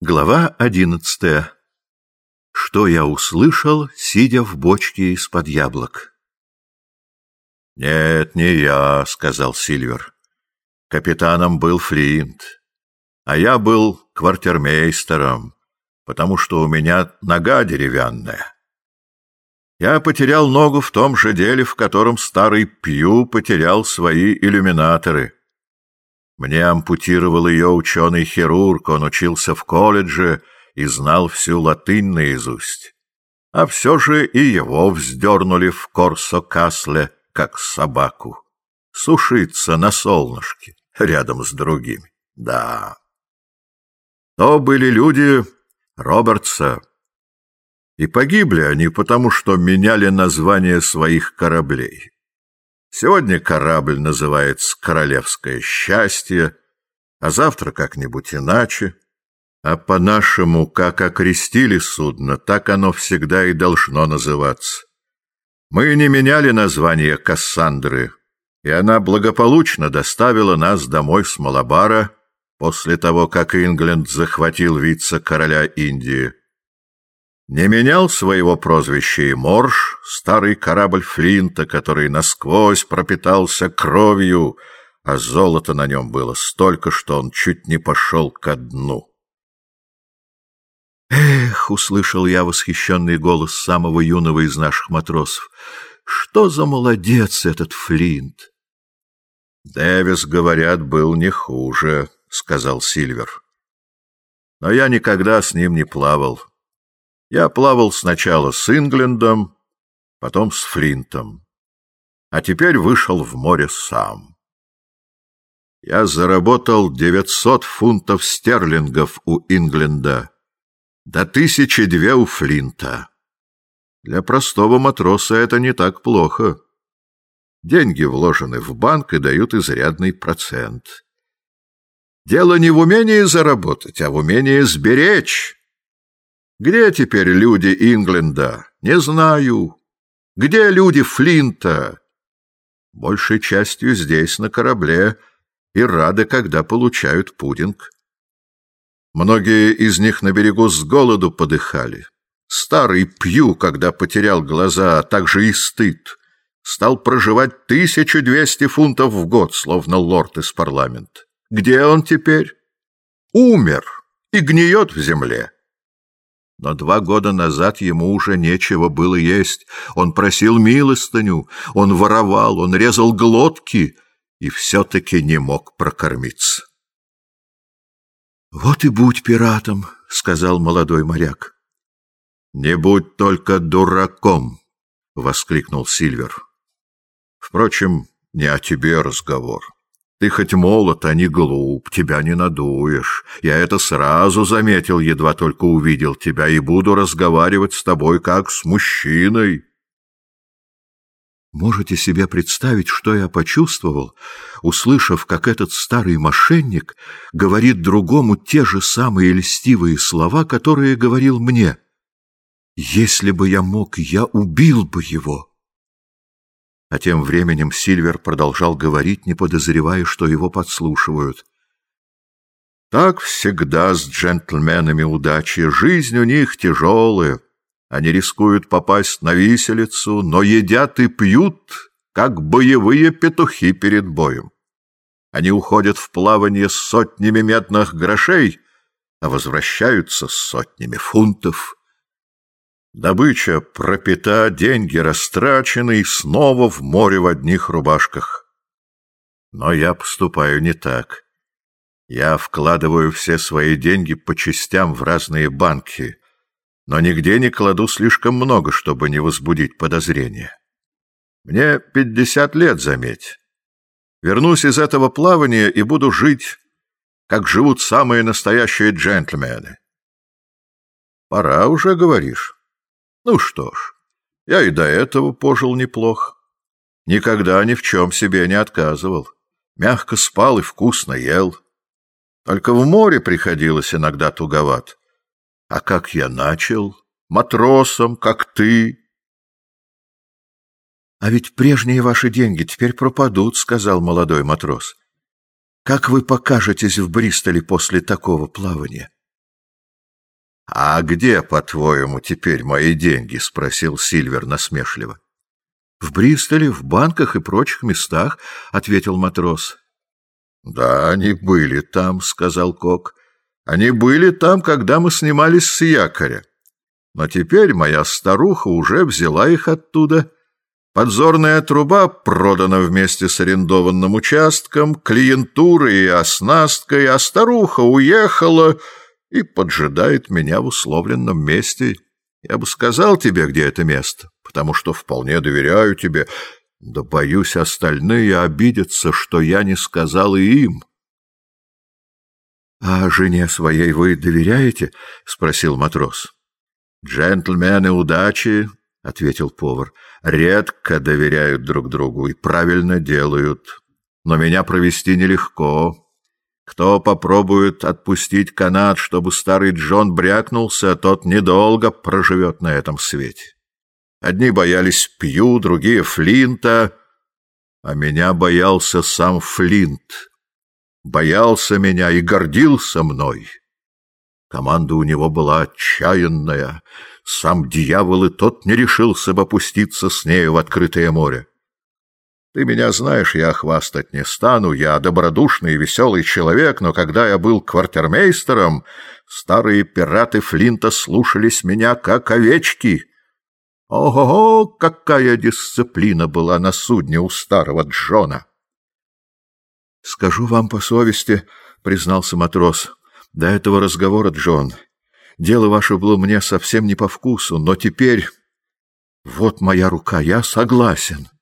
Глава одиннадцатая. Что я услышал, сидя в бочке из-под яблок? «Нет, не я», — сказал Сильвер. «Капитаном был Флинт, а я был квартирмейстером, потому что у меня нога деревянная. Я потерял ногу в том же деле, в котором старый Пью потерял свои иллюминаторы». Мне ампутировал ее ученый-хирург, он учился в колледже и знал всю латынь наизусть. А все же и его вздернули в Корсо-Касле, как собаку. Сушиться на солнышке рядом с другими. Да. То были люди Робертса. И погибли они, потому что меняли название своих кораблей. Сегодня корабль называется «Королевское счастье», а завтра как-нибудь иначе. А по-нашему, как окрестили судно, так оно всегда и должно называться. Мы не меняли название Кассандры, и она благополучно доставила нас домой с Малабара после того, как Ингленд захватил вице-короля Индии. Не менял своего прозвища и Морж, старый корабль Флинта, который насквозь пропитался кровью, а золота на нем было столько, что он чуть не пошел ко дну. «Эх!» — услышал я восхищенный голос самого юного из наших матросов. «Что за молодец этот Флинт!» «Дэвис, говорят, был не хуже», — сказал Сильвер. «Но я никогда с ним не плавал». Я плавал сначала с Инглендом, потом с Флинтом, а теперь вышел в море сам. Я заработал 900 фунтов стерлингов у Ингленда, до тысячи две у Флинта. Для простого матроса это не так плохо. Деньги вложены в банк и дают изрядный процент. Дело не в умении заработать, а в умении сберечь. Где теперь люди Ингленда? Не знаю. Где люди Флинта? Большей частью здесь, на корабле, и рады, когда получают пудинг. Многие из них на берегу с голоду подыхали. Старый Пью, когда потерял глаза, а также и стыд, стал проживать 1200 фунтов в год, словно лорд из парламента. Где он теперь? Умер и гниет в земле. Но два года назад ему уже нечего было есть. Он просил милостыню, он воровал, он резал глотки и все-таки не мог прокормиться. — Вот и будь пиратом, — сказал молодой моряк. — Не будь только дураком, — воскликнул Сильвер. — Впрочем, не о тебе разговор. — ты хоть молод, а не глуп, тебя не надуешь. Я это сразу заметил, едва только увидел тебя, и буду разговаривать с тобой как с мужчиной. Можете себе представить, что я почувствовал, услышав, как этот старый мошенник говорит другому те же самые льстивые слова, которые говорил мне? Если бы я мог, я убил бы его. А тем временем Сильвер продолжал говорить, не подозревая, что его подслушивают. «Так всегда с джентльменами удачи. Жизнь у них тяжелая. Они рискуют попасть на виселицу, но едят и пьют, как боевые петухи перед боем. Они уходят в плавание с сотнями медных грошей, а возвращаются с сотнями фунтов». Добыча пропита, деньги растрачены и снова в море в одних рубашках. Но я поступаю не так. Я вкладываю все свои деньги по частям в разные банки, но нигде не кладу слишком много, чтобы не возбудить подозрения. Мне пятьдесят лет, заметь. Вернусь из этого плавания и буду жить, как живут самые настоящие джентльмены. Пора уже, говоришь? Ну что ж, я и до этого пожил неплохо. Никогда ни в чем себе не отказывал. Мягко спал и вкусно ел. Только в море приходилось иногда туговат. А как я начал? Матросом, как ты. — А ведь прежние ваши деньги теперь пропадут, — сказал молодой матрос. — Как вы покажетесь в Бристоле после такого плавания? А где, по-твоему, теперь мои деньги? — спросил Сильвер насмешливо. — В Бристоле, в банках и прочих местах, — ответил матрос. — Да, они были там, — сказал Кок. — Они были там, когда мы снимались с якоря. Но теперь моя старуха уже взяла их оттуда. Подзорная труба продана вместе с арендованным участком, клиентурой и оснасткой, а старуха уехала и поджидает меня в условленном месте. Я бы сказал тебе, где это место, потому что вполне доверяю тебе, да боюсь, остальные обидятся, что я не сказал и им. — А жене своей вы доверяете? — спросил матрос. «Джентльмены удачи», — ответил повар, — «редко доверяют друг другу и правильно делают. Но меня провести нелегко. Кто попробует отпустить канат, чтобы старый Джон брякнулся, тот недолго проживет на этом свете. Одни боялись Пью, другие — Флинта, а меня боялся сам Флинт. Боялся меня и гордился мной». Команда у него была отчаянная. Сам дьявол и тот не решился бы опуститься с нею в открытое море. Ты меня знаешь, я хвастать не стану, я добродушный и веселый человек, но когда я был квартирмейстером, старые пираты Флинта слушались меня как овечки. Ого-го, какая дисциплина была на судне у старого Джона! — Скажу вам по совести, — признался матрос, до этого разговора, Джон, дело ваше было мне совсем не по вкусу, но теперь... Вот моя рука, я согласен. —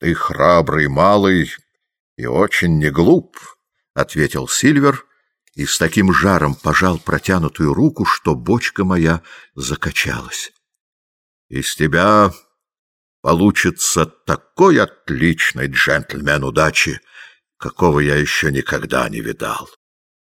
Ты храбрый малый и очень не глуп, — ответил Сильвер и с таким жаром пожал протянутую руку, что бочка моя закачалась. — Из тебя получится такой отличный джентльмен удачи, какого я еще никогда не видал.